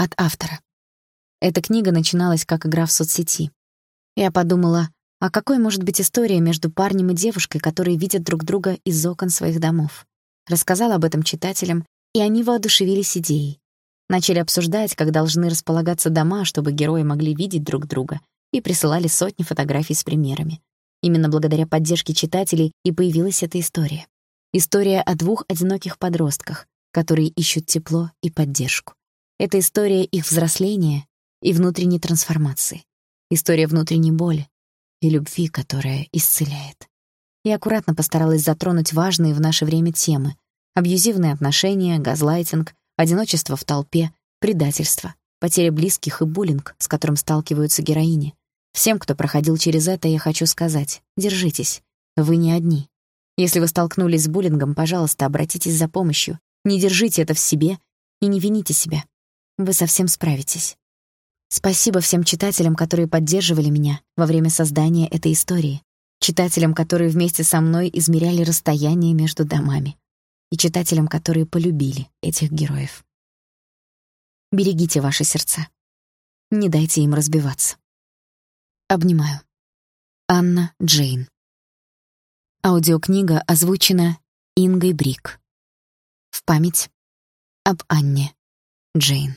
От автора. Эта книга начиналась как игра в соцсети. Я подумала, а какой может быть история между парнем и девушкой, которые видят друг друга из окон своих домов? Рассказала об этом читателям, и они воодушевились идеей. Начали обсуждать, как должны располагаться дома, чтобы герои могли видеть друг друга, и присылали сотни фотографий с примерами. Именно благодаря поддержке читателей и появилась эта история. История о двух одиноких подростках, которые ищут тепло и поддержку. Это история их взросления и внутренней трансформации. История внутренней боли и любви, которая исцеляет. Я аккуратно постаралась затронуть важные в наше время темы: абьюзивные отношения, газлайтинг, одиночество в толпе, предательство, потеря близких и буллинг, с которым сталкиваются героини. Всем, кто проходил через это, я хочу сказать: держитесь. Вы не одни. Если вы столкнулись с буллингом, пожалуйста, обратитесь за помощью. Не держите это в себе и не вините себя. Вы совсем справитесь. Спасибо всем читателям, которые поддерживали меня во время создания этой истории, читателям, которые вместе со мной измеряли расстояние между домами, и читателям, которые полюбили этих героев. Берегите ваши сердца. Не дайте им разбиваться. Обнимаю. Анна Джейн. Аудиокнига озвучена Ингой Брик. В память об Анне Джейн.